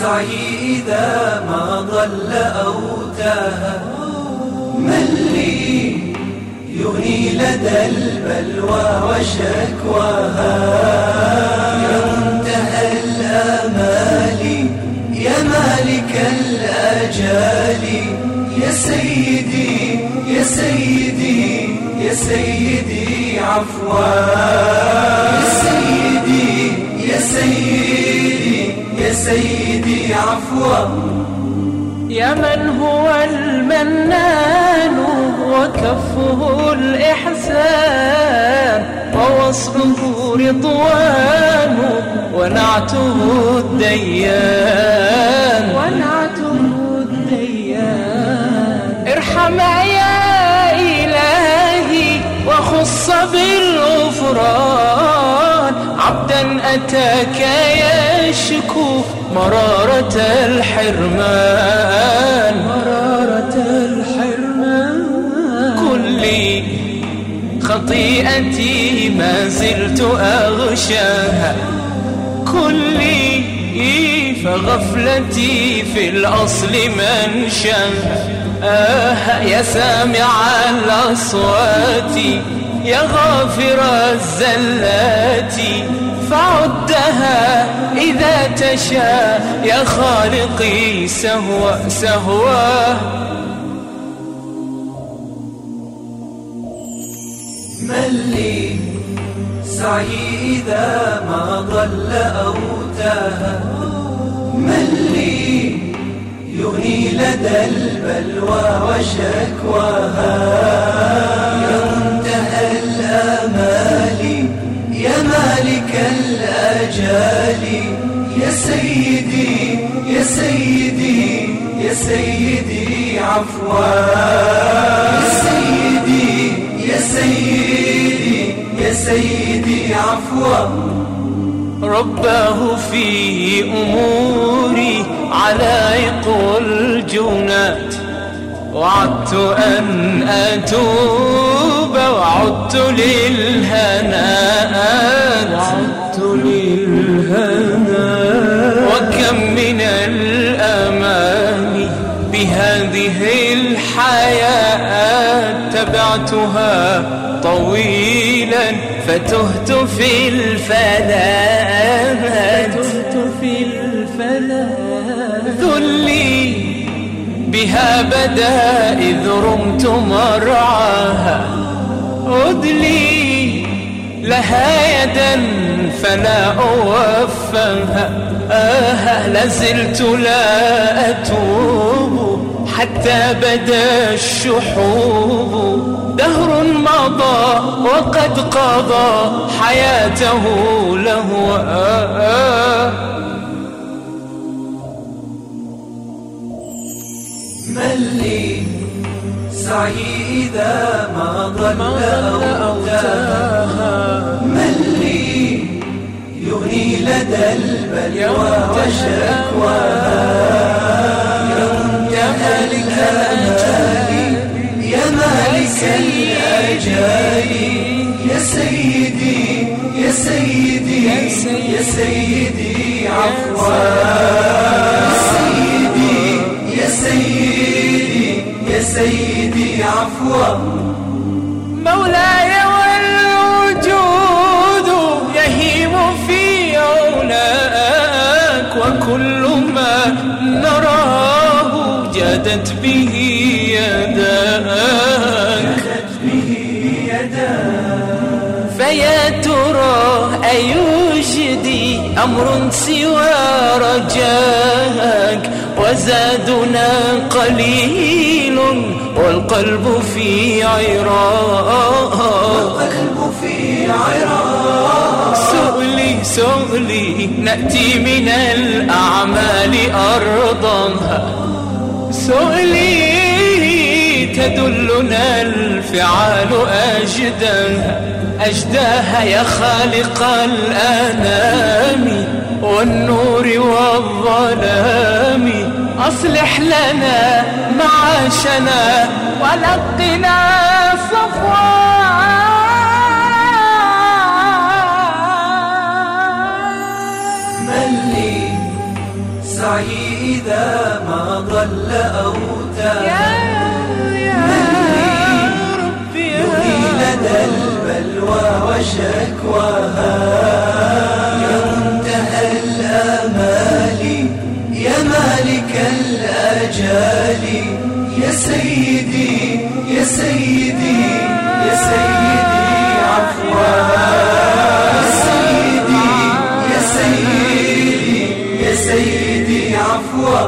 سعي إذا ما ضل أو تاه من لي يغني لدى البلوى وشكواها. يا منتهى الآمال يا مالك الآجال. يا سيدي يا سيدي يا سيدي عفوا يا سيدي عفوا يا من هو المنان وكفه الإحسان ووصفه رضوان ونعته الديان. ونعته الديان. ارحم يا إلهي وخص بالغفران. عبدا أتاك يشكو مرارة الحرمان. مرارة الحرمان. كلي خطيئتي ما زلت أغشاها. كلي فغفلتي في الأصل منشاها. آه يا سامع الأصوات. يا غافر الزلات فعدها إذا تشاء. يا خالقي سهوة سهوة من لي سعي إذا ما ضل أو تاه. من لي يغني لدى البلوى وشكواها. مالك الآجال يا سيدي يا سيدي يا سيدي عفوا. يا سيدي يا سيدي يا سيدي عفوا. رباه في أموري علائق الجنات. وعدت أن أتوب وعدت للهناءات وعدت للهناء. وكم من الأمان بهذه الحياة تبعتها طويلا فتهت في الفلاة فتهت في الفلاة ذلي بها بدا إذ رمت مرعاها. أدلي لها يدا فلا أوفاها. آه لازلت لا أتوب حتى بدا الشحوب. دهر مضى وقد قضى حياته له. آه من لي سعي إذا ما ضل أو تاه من لي يغني لدى البلوى وشكواها يا مالك الآجال يا مالك الآجال يا سيدي يا سيدي يا سيدي عفوا سيدي يا سيدي يا سيدي عفوا مولاي والوجود يهيم في علاك وكل ما نراه جادت به يداك. فيا ترى أيجدي أمر سوى رجاك وزادنا قليل والقلب في عراق. القلب في عراق سؤلي سؤلي نأتي من الأعمال أرضها سؤلي تدلنا الفعال أجداها أجداها يا خالق الأنام والنور والظلام. أصلح لنا معاشنا ولقنا صفوا من لي سعي إذا ما ضل أوتى يا يا ربي. يهدي لدى البلوى وشكواها. سيدي يا سيدي يا سيدي عفوا يا سيدي يا سيدي يا سيدي عفوا